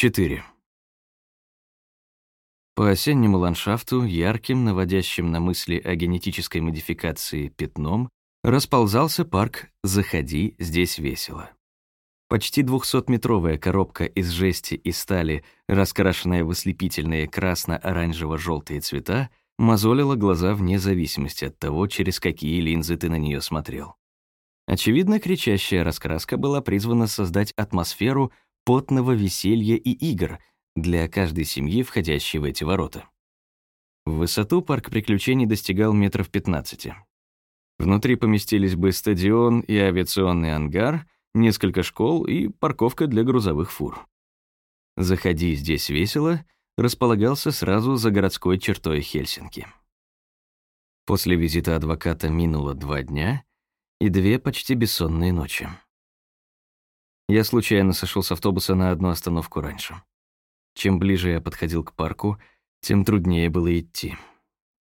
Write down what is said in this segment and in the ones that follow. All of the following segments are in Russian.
4. По осеннему ландшафту, ярким, наводящим на мысли о генетической модификации пятном, расползался парк «Заходи, здесь весело». Почти 200-метровая коробка из жести и стали, раскрашенная в ослепительные красно-оранжево-желтые цвета, мозолила глаза вне зависимости от того, через какие линзы ты на нее смотрел. Очевидно, кричащая раскраска была призвана создать атмосферу потного веселья и игр для каждой семьи, входящей в эти ворота. В высоту парк приключений достигал метров 15. Внутри поместились бы стадион и авиационный ангар, несколько школ и парковка для грузовых фур. «Заходи, здесь весело» располагался сразу за городской чертой Хельсинки. После визита адвоката минуло два дня и две почти бессонные ночи. Я случайно сошел с автобуса на одну остановку раньше. Чем ближе я подходил к парку, тем труднее было идти.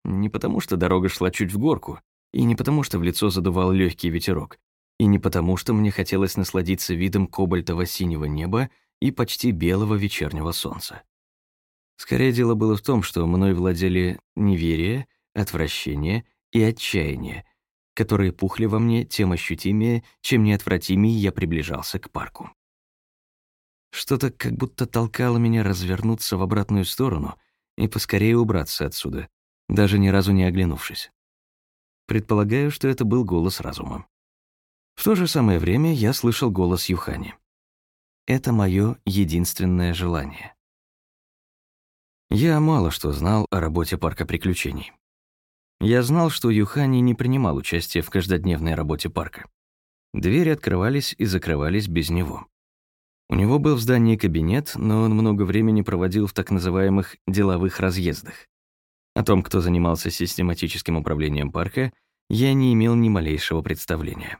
Не потому, что дорога шла чуть в горку, и не потому, что в лицо задувал легкий ветерок, и не потому, что мне хотелось насладиться видом кобальтово-синего неба и почти белого вечернего солнца. Скорее дело было в том, что мной владели неверие, отвращение и отчаяние, которые пухли во мне тем ощутимее, чем неотвратимее я приближался к парку. Что-то как будто толкало меня развернуться в обратную сторону и поскорее убраться отсюда, даже ни разу не оглянувшись. Предполагаю, что это был голос разума. В то же самое время я слышал голос Юхани. Это мое единственное желание. Я мало что знал о работе парка приключений. Я знал, что Юхани не принимал участия в каждодневной работе парка. Двери открывались и закрывались без него. У него был в здании кабинет, но он много времени проводил в так называемых «деловых разъездах». О том, кто занимался систематическим управлением парка, я не имел ни малейшего представления.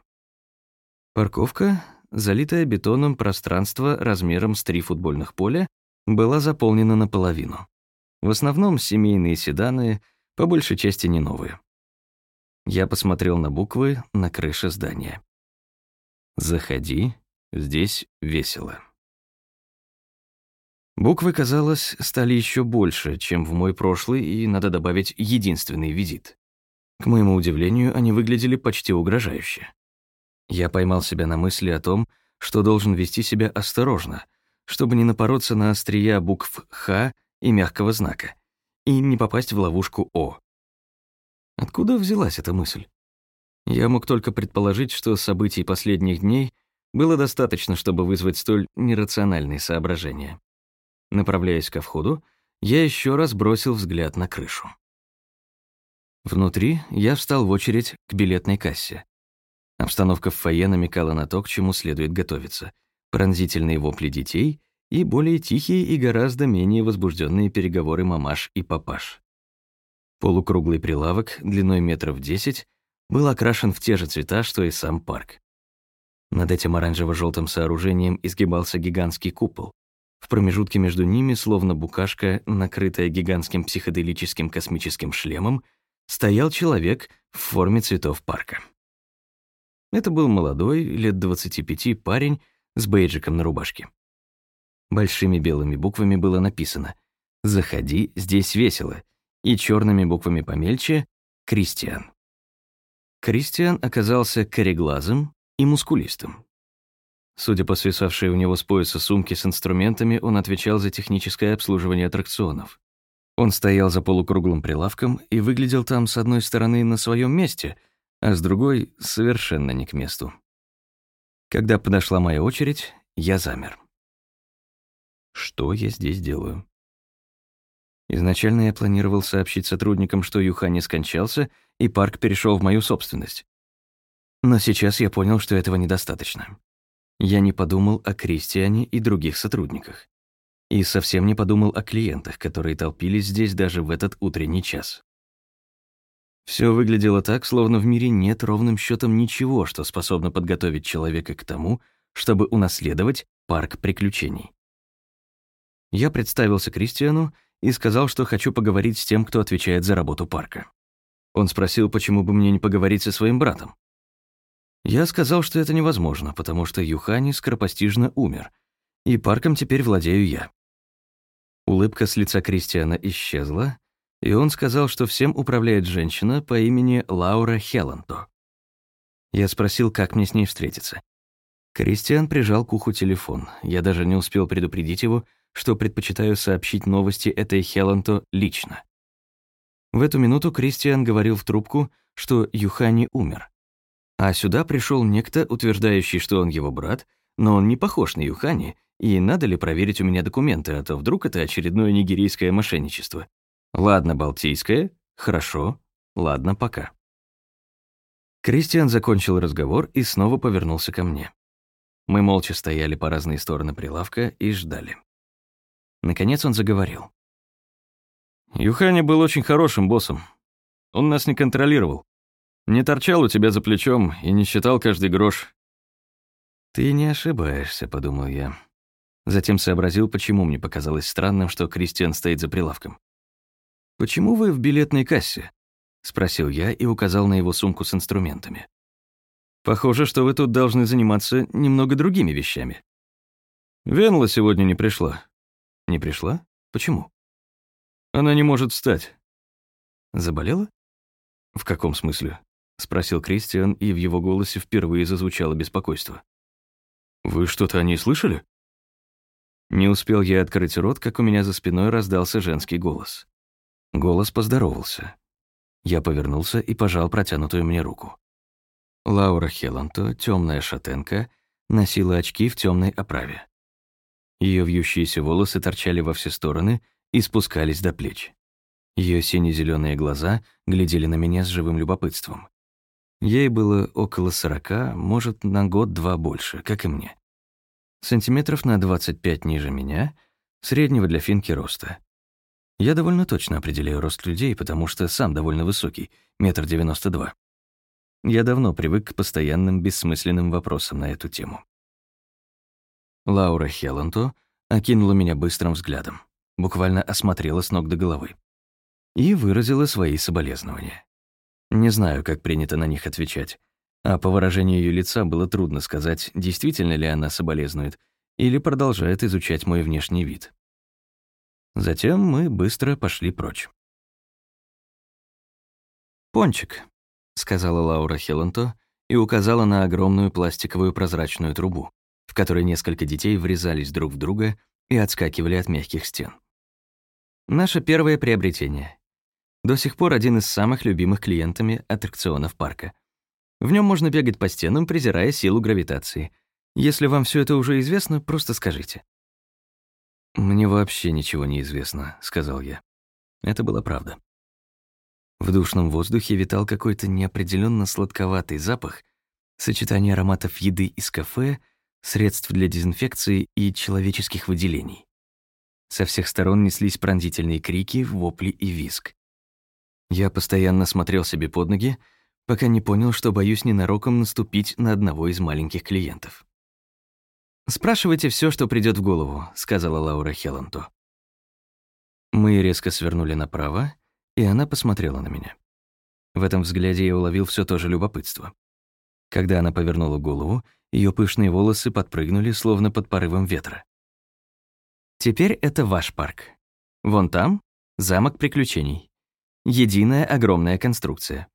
Парковка, залитая бетоном пространство размером с три футбольных поля, была заполнена наполовину. В основном семейные седаны — по большей части не новые. Я посмотрел на буквы на крыше здания. «Заходи, здесь весело». Буквы, казалось, стали еще больше, чем в мой прошлый и, надо добавить, единственный визит. К моему удивлению, они выглядели почти угрожающе. Я поймал себя на мысли о том, что должен вести себя осторожно, чтобы не напороться на острия букв «Х» и мягкого знака, и не попасть в ловушку О. Откуда взялась эта мысль? Я мог только предположить, что событий последних дней было достаточно, чтобы вызвать столь нерациональные соображения. Направляясь ко входу, я еще раз бросил взгляд на крышу. Внутри я встал в очередь к билетной кассе. Обстановка в фойе намекала на то, к чему следует готовиться. Пронзительные вопли детей и более тихие и гораздо менее возбужденные переговоры мамаш и папаш. Полукруглый прилавок, длиной метров десять, был окрашен в те же цвета, что и сам парк. Над этим оранжево-желтым сооружением изгибался гигантский купол. В промежутке между ними, словно букашка, накрытая гигантским психоделическим космическим шлемом, стоял человек в форме цветов парка. Это был молодой, лет 25 парень с бейджиком на рубашке. Большими белыми буквами было написано «Заходи, здесь весело» и черными буквами помельче «Кристиан». Кристиан оказался кореглазым и мускулистым. Судя по свисавшей у него с пояса сумке с инструментами, он отвечал за техническое обслуживание аттракционов. Он стоял за полукруглым прилавком и выглядел там с одной стороны на своем месте, а с другой — совершенно не к месту. Когда подошла моя очередь, я замер. Что я здесь делаю? Изначально я планировал сообщить сотрудникам, что Юхани скончался, и парк перешел в мою собственность. Но сейчас я понял, что этого недостаточно. Я не подумал о Кристиане и других сотрудниках. И совсем не подумал о клиентах, которые толпились здесь даже в этот утренний час. Все выглядело так, словно в мире нет ровным счетом ничего, что способно подготовить человека к тому, чтобы унаследовать парк приключений. Я представился Кристиану и сказал, что хочу поговорить с тем, кто отвечает за работу парка. Он спросил, почему бы мне не поговорить со своим братом. Я сказал, что это невозможно, потому что Юхани скоропостижно умер, и парком теперь владею я. Улыбка с лица Кристиана исчезла, и он сказал, что всем управляет женщина по имени Лаура Хелланто. Я спросил, как мне с ней встретиться. Кристиан прижал к уху телефон. Я даже не успел предупредить его, что предпочитаю сообщить новости этой Хелланто лично. В эту минуту Кристиан говорил в трубку, что Юхани умер. А сюда пришел некто, утверждающий, что он его брат, но он не похож на Юхани, и надо ли проверить у меня документы, а то вдруг это очередное нигерийское мошенничество. Ладно, балтийское, хорошо, ладно, пока. Кристиан закончил разговор и снова повернулся ко мне. Мы молча стояли по разные стороны прилавка и ждали. Наконец он заговорил. «Юхани был очень хорошим боссом. Он нас не контролировал. Не торчал у тебя за плечом и не считал каждый грош. «Ты не ошибаешься», — подумал я. Затем сообразил, почему мне показалось странным, что Кристиан стоит за прилавком. «Почему вы в билетной кассе?» — спросил я и указал на его сумку с инструментами. «Похоже, что вы тут должны заниматься немного другими вещами». «Венла сегодня не пришла». «Не пришла? Почему?» «Она не может встать». «Заболела?» «В каком смысле?» — спросил Кристиан, и в его голосе впервые зазвучало беспокойство. «Вы что-то о ней слышали?» Не успел я открыть рот, как у меня за спиной раздался женский голос. Голос поздоровался. Я повернулся и пожал протянутую мне руку. Лаура Хеланто, темная шатенка, носила очки в темной оправе. Ее вьющиеся волосы торчали во все стороны и спускались до плеч. Ее сине зеленые глаза глядели на меня с живым любопытством. Ей было около сорока, может, на год-два больше, как и мне. Сантиметров на 25 ниже меня, среднего для финки роста. Я довольно точно определяю рост людей, потому что сам довольно высокий, метр девяносто два. Я давно привык к постоянным бессмысленным вопросам на эту тему. Лаура Хелланто окинула меня быстрым взглядом, буквально осмотрела с ног до головы и выразила свои соболезнования. Не знаю, как принято на них отвечать. А по выражению ее лица было трудно сказать, действительно ли она соболезнует или продолжает изучать мой внешний вид. Затем мы быстро пошли прочь. «Пончик», — сказала Лаура Хелланто и указала на огромную пластиковую прозрачную трубу, в которой несколько детей врезались друг в друга и отскакивали от мягких стен. Наше первое приобретение. До сих пор один из самых любимых клиентами аттракционов парка. В нем можно бегать по стенам, презирая силу гравитации. Если вам все это уже известно, просто скажите. «Мне вообще ничего не известно», — сказал я. Это была правда. В душном воздухе витал какой-то неопределенно сладковатый запах, сочетание ароматов еды из кафе, средств для дезинфекции и человеческих выделений. Со всех сторон неслись пронзительные крики, вопли и визг. Я постоянно смотрел себе под ноги, пока не понял, что боюсь ненароком наступить на одного из маленьких клиентов. «Спрашивайте все, что придет в голову», — сказала Лаура Хелланту. Мы резко свернули направо, и она посмотрела на меня. В этом взгляде я уловил все то же любопытство. Когда она повернула голову, ее пышные волосы подпрыгнули, словно под порывом ветра. «Теперь это ваш парк. Вон там — замок приключений. Единая огромная конструкция.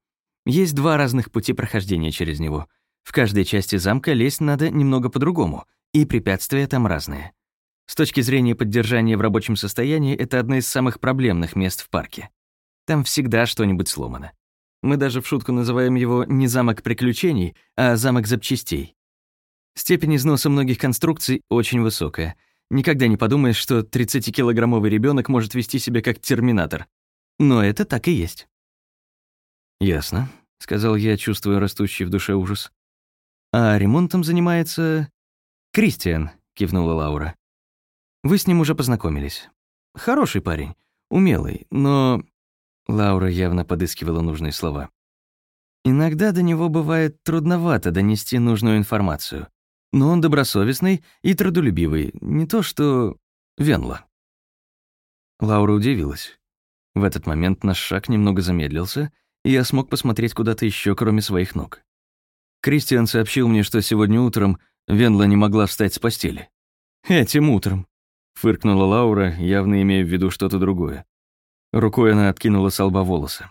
Есть два разных пути прохождения через него. В каждой части замка лезть надо немного по-другому, и препятствия там разные. С точки зрения поддержания в рабочем состоянии, это одно из самых проблемных мест в парке. Там всегда что-нибудь сломано. Мы даже в шутку называем его не замок приключений, а замок запчастей. Степень износа многих конструкций очень высокая. Никогда не подумаешь, что 30-килограммовый ребенок может вести себя как терминатор, но это так и есть. «Ясно», — сказал я, чувствуя растущий в душе ужас. «А ремонтом занимается...» «Кристиан», — кивнула Лаура. «Вы с ним уже познакомились. Хороший парень, умелый, но...» Лаура явно подыскивала нужные слова. «Иногда до него бывает трудновато донести нужную информацию, но он добросовестный и трудолюбивый, не то что... Венла». Лаура удивилась. В этот момент наш шаг немного замедлился, и я смог посмотреть куда-то еще, кроме своих ног. Кристиан сообщил мне, что сегодня утром Венла не могла встать с постели. Этим утром. Фыркнула Лаура, явно имея в виду что-то другое. Рукой она откинула с лба волосы.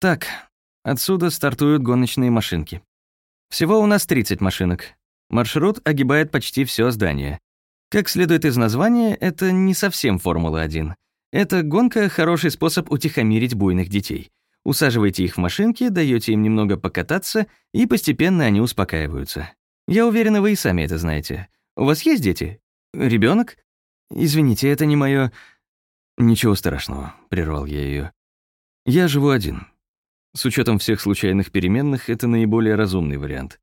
«Так, отсюда стартуют гоночные машинки. Всего у нас 30 машинок. Маршрут огибает почти все здание. Как следует из названия, это не совсем Формула-1. Эта гонка — хороший способ утихомирить буйных детей. Усаживаете их в машинки, даете им немного покататься, и постепенно они успокаиваются. Я уверена, вы и сами это знаете. У вас есть дети? Ребенок? Извините, это не мое. Ничего страшного, прервал я ее. Я живу один. С учетом всех случайных переменных, это наиболее разумный вариант.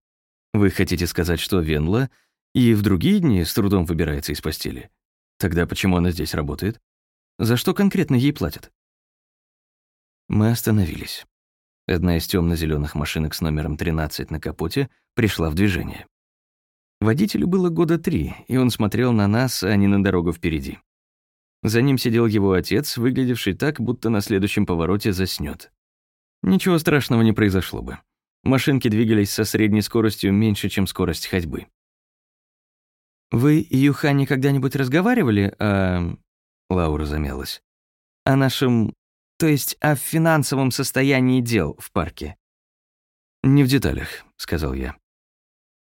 Вы хотите сказать, что Венла и в другие дни с трудом выбирается из постели? Тогда почему она здесь работает? За что конкретно ей платят? Мы остановились. Одна из темно зеленых машинок с номером 13 на капоте пришла в движение. Водителю было года три, и он смотрел на нас, а не на дорогу впереди. За ним сидел его отец, выглядевший так, будто на следующем повороте заснёт. Ничего страшного не произошло бы. Машинки двигались со средней скоростью меньше, чем скорость ходьбы. «Вы и Юхани когда-нибудь разговаривали о...» Лаура замялась. «О нашем... то есть о финансовом состоянии дел в парке?» «Не в деталях», — сказал я.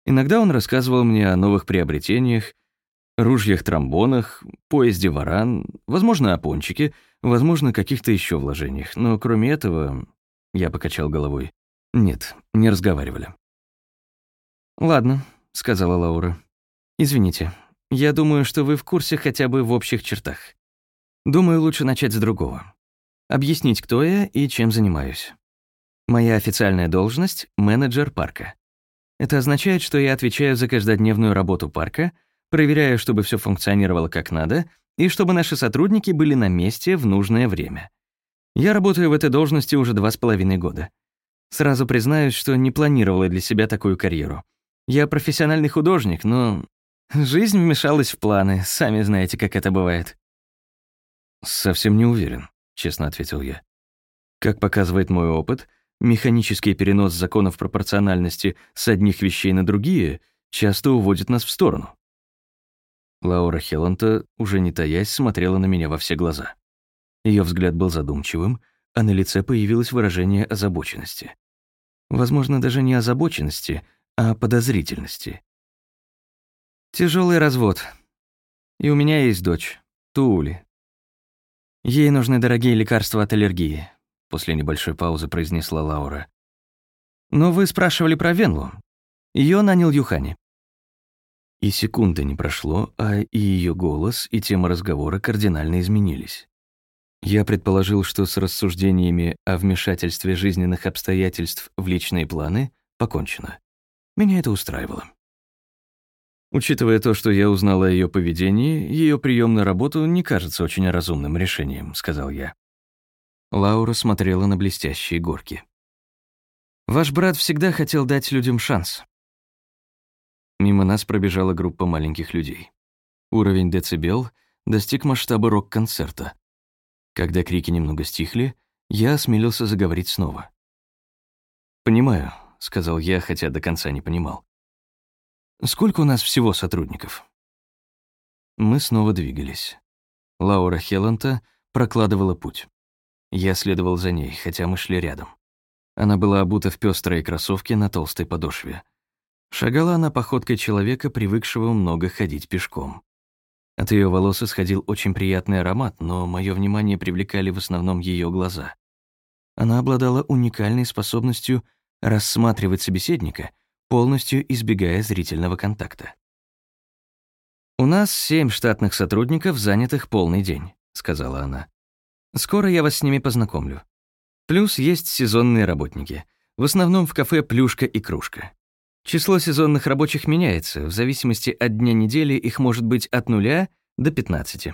Иногда он рассказывал мне о новых приобретениях, ружьях-тромбонах, поезде «Варан», возможно, о пончике, возможно, каких-то еще вложениях. Но кроме этого, я покачал головой. Нет, не разговаривали. «Ладно», — сказала Лаура. «Извините, я думаю, что вы в курсе хотя бы в общих чертах. Думаю, лучше начать с другого. Объяснить, кто я и чем занимаюсь. Моя официальная должность — менеджер парка. Это означает, что я отвечаю за каждодневную работу парка, проверяю, чтобы все функционировало как надо, и чтобы наши сотрудники были на месте в нужное время. Я работаю в этой должности уже два с половиной года. Сразу признаюсь, что не планировала для себя такую карьеру. Я профессиональный художник, но жизнь вмешалась в планы, сами знаете, как это бывает. «Совсем не уверен», — честно ответил я. Как показывает мой опыт, Механический перенос законов пропорциональности с одних вещей на другие часто уводит нас в сторону. Лаура Хелланта, уже не таясь, смотрела на меня во все глаза. Ее взгляд был задумчивым, а на лице появилось выражение озабоченности. Возможно, даже не озабоченности, а подозрительности. Тяжелый развод. И у меня есть дочь, Тули. Ей нужны дорогие лекарства от аллергии. После небольшой паузы произнесла Лаура. «Но вы спрашивали про Венлу. Ее нанял Юхани». И секунды не прошло, а и ее голос, и тема разговора кардинально изменились. Я предположил, что с рассуждениями о вмешательстве жизненных обстоятельств в личные планы покончено. Меня это устраивало. Учитывая то, что я узнал о ее поведении, ее прием на работу не кажется очень разумным решением, сказал я. Лаура смотрела на блестящие горки. «Ваш брат всегда хотел дать людям шанс». Мимо нас пробежала группа маленьких людей. Уровень децибел достиг масштаба рок-концерта. Когда крики немного стихли, я осмелился заговорить снова. «Понимаю», — сказал я, хотя до конца не понимал. «Сколько у нас всего сотрудников?» Мы снова двигались. Лаура Хелланта прокладывала путь. Я следовал за ней, хотя мы шли рядом. Она была обута в пестрые кроссовки на толстой подошве. Шагала она походкой человека, привыкшего много ходить пешком. От ее волос исходил очень приятный аромат, но мое внимание привлекали в основном ее глаза. Она обладала уникальной способностью рассматривать собеседника, полностью избегая зрительного контакта. «У нас семь штатных сотрудников, занятых полный день», — сказала она. Скоро я вас с ними познакомлю. Плюс есть сезонные работники. В основном в кафе «Плюшка и кружка». Число сезонных рабочих меняется, в зависимости от дня недели их может быть от нуля до 15.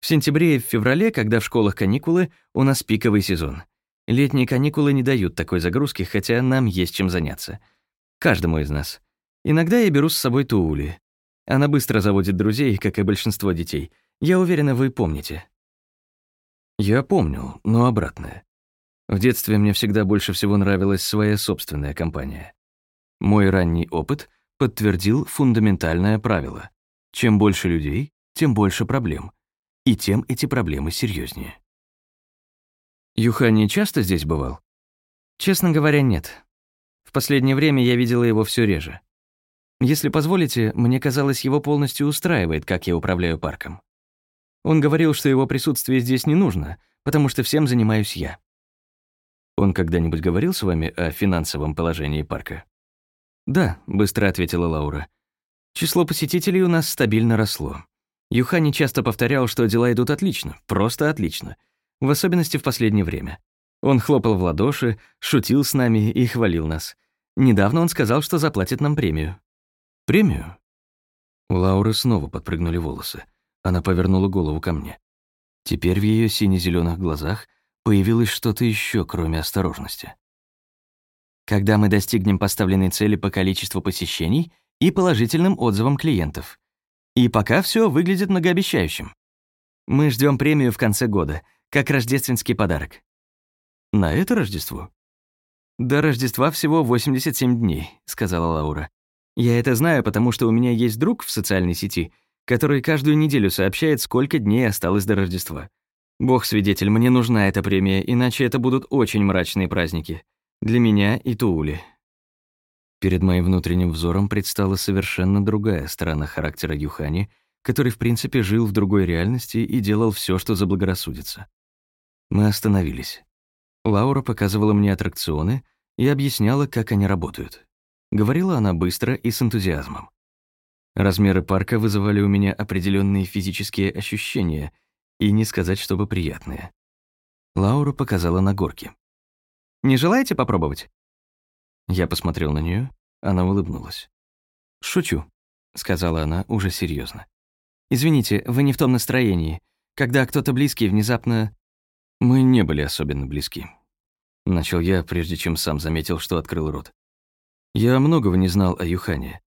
В сентябре и в феврале, когда в школах каникулы, у нас пиковый сезон. Летние каникулы не дают такой загрузки, хотя нам есть чем заняться. Каждому из нас. Иногда я беру с собой Туули. Она быстро заводит друзей, как и большинство детей. Я уверена, вы помните. Я помнил, но обратное. В детстве мне всегда больше всего нравилась своя собственная компания. Мой ранний опыт подтвердил фундаментальное правило. Чем больше людей, тем больше проблем. И тем эти проблемы серьезнее. Юхани часто здесь бывал? Честно говоря, нет. В последнее время я видела его все реже. Если позволите, мне казалось, его полностью устраивает, как я управляю парком. Он говорил, что его присутствие здесь не нужно, потому что всем занимаюсь я. Он когда-нибудь говорил с вами о финансовом положении парка? Да, быстро ответила Лаура. Число посетителей у нас стабильно росло. Юхани часто повторял, что дела идут отлично, просто отлично. В особенности в последнее время. Он хлопал в ладоши, шутил с нами и хвалил нас. Недавно он сказал, что заплатит нам премию. Премию? У Лауры снова подпрыгнули волосы. Она повернула голову ко мне. Теперь в ее сине зеленых глазах появилось что-то еще, кроме осторожности. Когда мы достигнем поставленной цели по количеству посещений и положительным отзывам клиентов. И пока все выглядит многообещающим. Мы ждем премию в конце года, как рождественский подарок. На это Рождество? До Рождества всего 87 дней, сказала Лаура. Я это знаю, потому что у меня есть друг в социальной сети — который каждую неделю сообщает, сколько дней осталось до Рождества. Бог свидетель, мне нужна эта премия, иначе это будут очень мрачные праздники. Для меня и Туули. Перед моим внутренним взором предстала совершенно другая сторона характера Юхани, который, в принципе, жил в другой реальности и делал все, что заблагорассудится. Мы остановились. Лаура показывала мне аттракционы и объясняла, как они работают. Говорила она быстро и с энтузиазмом. Размеры парка вызывали у меня определенные физические ощущения, и не сказать, чтобы приятные. Лаура показала на горке. «Не желаете попробовать?» Я посмотрел на нее, она улыбнулась. «Шучу», — сказала она уже серьезно. «Извините, вы не в том настроении. Когда кто-то близкий внезапно...» «Мы не были особенно близки», — начал я, прежде чем сам заметил, что открыл рот. Я многого не знал о Юхане,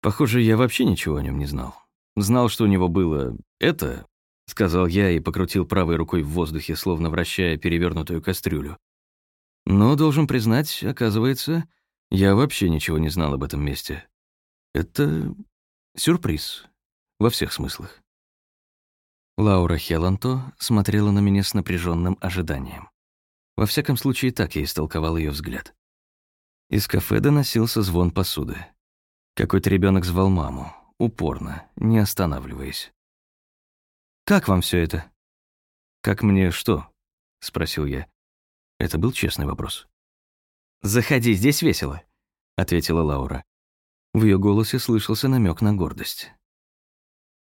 Похоже, я вообще ничего о нем не знал. Знал, что у него было «это», — сказал я и покрутил правой рукой в воздухе, словно вращая перевернутую кастрюлю. Но, должен признать, оказывается, я вообще ничего не знал об этом месте. Это сюрприз во всех смыслах. Лаура Хеланто смотрела на меня с напряженным ожиданием. Во всяком случае, так я истолковал ее взгляд. Из кафе доносился звон посуды. Какой-то ребенок звал маму, упорно, не останавливаясь. «Как вам все это?» «Как мне что?» — спросил я. Это был честный вопрос. «Заходи, здесь весело», — ответила Лаура. В ее голосе слышался намек на гордость.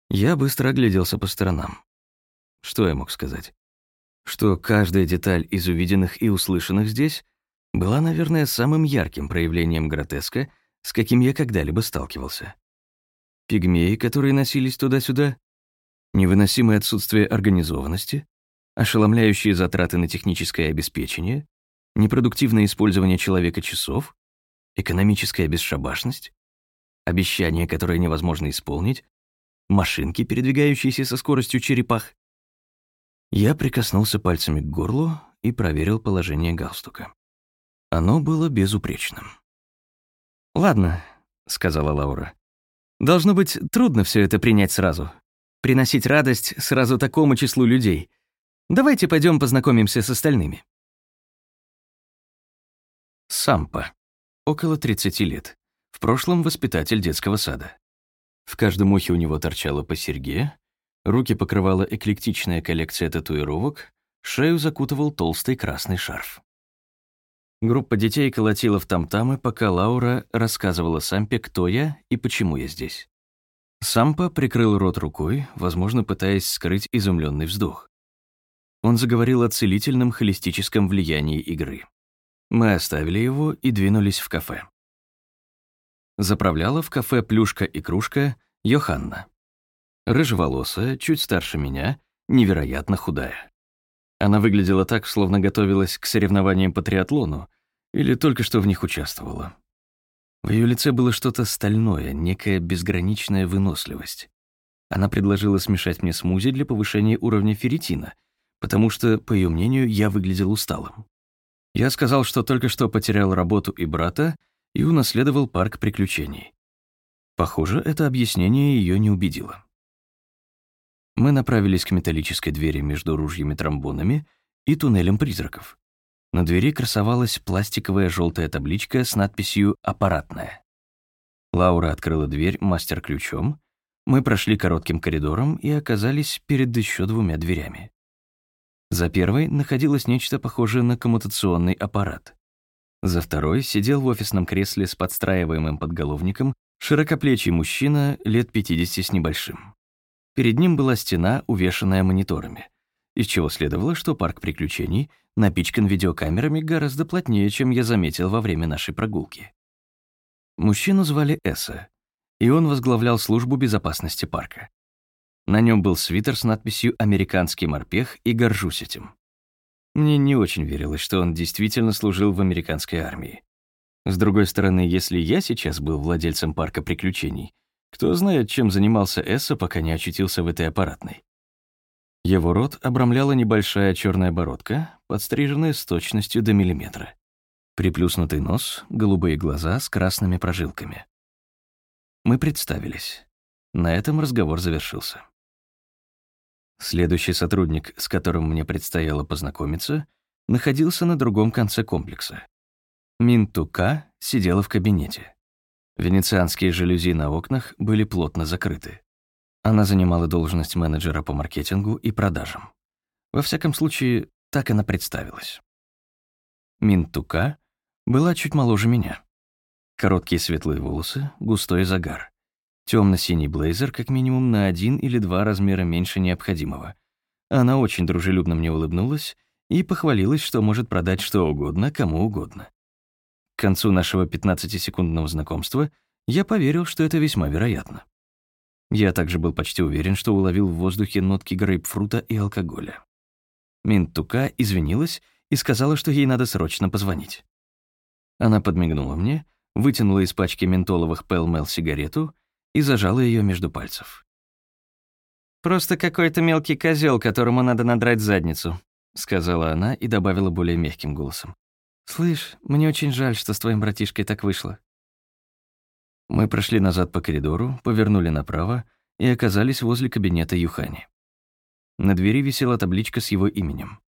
Я быстро огляделся по сторонам. Что я мог сказать? Что каждая деталь из увиденных и услышанных здесь была, наверное, самым ярким проявлением гротеска — с каким я когда-либо сталкивался. Пигмеи, которые носились туда-сюда, невыносимое отсутствие организованности, ошеломляющие затраты на техническое обеспечение, непродуктивное использование человека часов, экономическая бесшабашность, обещания, которые невозможно исполнить, машинки, передвигающиеся со скоростью черепах. Я прикоснулся пальцами к горлу и проверил положение галстука. Оно было безупречным. «Ладно», — сказала Лаура. «Должно быть трудно все это принять сразу. Приносить радость сразу такому числу людей. Давайте пойдем познакомимся с остальными». Сампа. Около 30 лет. В прошлом воспитатель детского сада. В каждом ухе у него торчало по серьге, руки покрывала эклектичная коллекция татуировок, шею закутывал толстый красный шарф. Группа детей колотила в там-тамы, пока Лаура рассказывала Сампе, кто я и почему я здесь. Сампа прикрыл рот рукой, возможно, пытаясь скрыть изумленный вздох. Он заговорил о целительном холистическом влиянии игры. Мы оставили его и двинулись в кафе. Заправляла в кафе плюшка и кружка Йоханна. Рыжеволосая, чуть старше меня, невероятно худая. Она выглядела так, словно готовилась к соревнованиям по триатлону или только что в них участвовала. В ее лице было что-то стальное, некая безграничная выносливость. Она предложила смешать мне смузи для повышения уровня ферритина, потому что, по ее мнению, я выглядел усталым. Я сказал, что только что потерял работу и брата и унаследовал парк приключений. Похоже, это объяснение ее не убедило. Мы направились к металлической двери между ружьями-тромбонами и туннелем призраков. На двери красовалась пластиковая желтая табличка с надписью «Аппаратная». Лаура открыла дверь мастер-ключом, мы прошли коротким коридором и оказались перед еще двумя дверями. За первой находилось нечто похожее на коммутационный аппарат. За второй сидел в офисном кресле с подстраиваемым подголовником широкоплечий мужчина лет 50 с небольшим. Перед ним была стена, увешанная мониторами, из чего следовало, что парк приключений напичкан видеокамерами гораздо плотнее, чем я заметил во время нашей прогулки. Мужчину звали Эсса, и он возглавлял службу безопасности парка. На нем был свитер с надписью «Американский морпех» и горжусь этим. Мне не очень верилось, что он действительно служил в американской армии. С другой стороны, если я сейчас был владельцем парка приключений, кто знает, чем занимался Эсса, пока не очутился в этой аппаратной. Его рот обрамляла небольшая черная бородка, подстриженная с точностью до миллиметра. Приплюснутый нос, голубые глаза с красными прожилками. Мы представились. На этом разговор завершился. Следующий сотрудник, с которым мне предстояло познакомиться, находился на другом конце комплекса. Минтука сидела в кабинете. Венецианские жалюзи на окнах были плотно закрыты. Она занимала должность менеджера по маркетингу и продажам. Во всяком случае, так она представилась. Минтука была чуть моложе меня. Короткие светлые волосы, густой загар. Темно-синий блейзер как минимум на один или два размера меньше необходимого. Она очень дружелюбно мне улыбнулась и похвалилась, что может продать что угодно, кому угодно. К концу нашего 15-секундного знакомства я поверил, что это весьма вероятно. Я также был почти уверен, что уловил в воздухе нотки грейпфрута и алкоголя. Минтука извинилась и сказала, что ей надо срочно позвонить. Она подмигнула мне, вытянула из пачки ментоловых Пэлмел сигарету и зажала ее между пальцев. «Просто какой-то мелкий козел, которому надо надрать задницу», — сказала она и добавила более мягким голосом. «Слышь, мне очень жаль, что с твоим братишкой так вышло». Мы прошли назад по коридору, повернули направо и оказались возле кабинета Юхани. На двери висела табличка с его именем.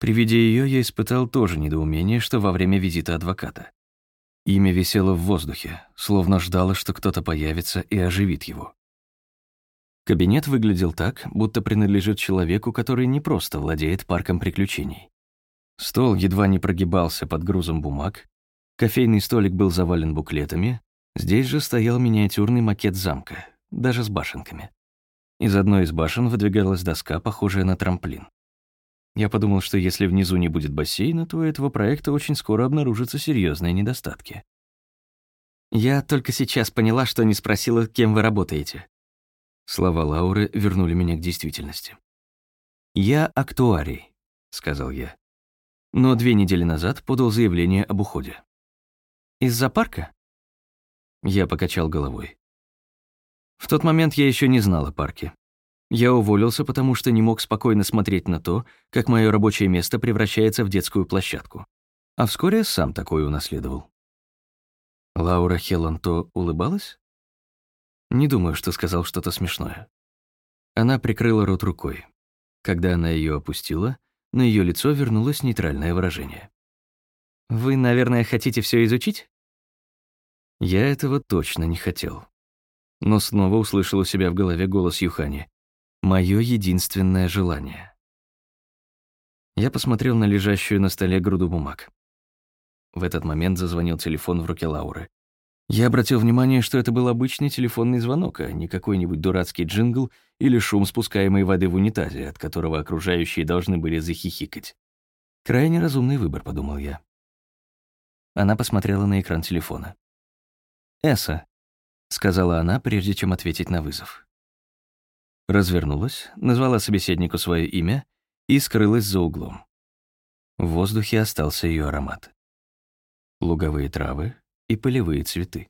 При виде ее я испытал тоже недоумение, что во время визита адвоката. Имя висело в воздухе, словно ждало, что кто-то появится и оживит его. Кабинет выглядел так, будто принадлежит человеку, который не просто владеет парком приключений. Стол едва не прогибался под грузом бумаг, кофейный столик был завален буклетами, здесь же стоял миниатюрный макет замка, даже с башенками. Из одной из башен выдвигалась доска, похожая на трамплин. Я подумал, что если внизу не будет бассейна, то у этого проекта очень скоро обнаружатся серьезные недостатки. «Я только сейчас поняла, что не спросила, кем вы работаете». Слова Лауры вернули меня к действительности. «Я актуарий», — сказал я. Но две недели назад подал заявление об уходе. «Из-за парка?» Я покачал головой. В тот момент я еще не знал о парке. Я уволился, потому что не мог спокойно смотреть на то, как мое рабочее место превращается в детскую площадку. А вскоре сам такое унаследовал. Лаура Хелланто улыбалась? Не думаю, что сказал что-то смешное. Она прикрыла рот рукой. Когда она ее опустила, на ее лицо вернулось нейтральное выражение. «Вы, наверное, хотите все изучить?» Я этого точно не хотел. Но снова услышал у себя в голове голос Юхани. Мое единственное желание. Я посмотрел на лежащую на столе груду бумаг. В этот момент зазвонил телефон в руке Лауры. Я обратил внимание, что это был обычный телефонный звонок, а не какой-нибудь дурацкий джингл или шум спускаемой воды в унитазе, от которого окружающие должны были захихикать. Крайне разумный выбор, подумал я. Она посмотрела на экран телефона. «Эса», — сказала она, прежде чем ответить на вызов развернулась, назвала собеседнику свое имя и скрылась за углом. В воздухе остался ее аромат. Луговые травы и полевые цветы.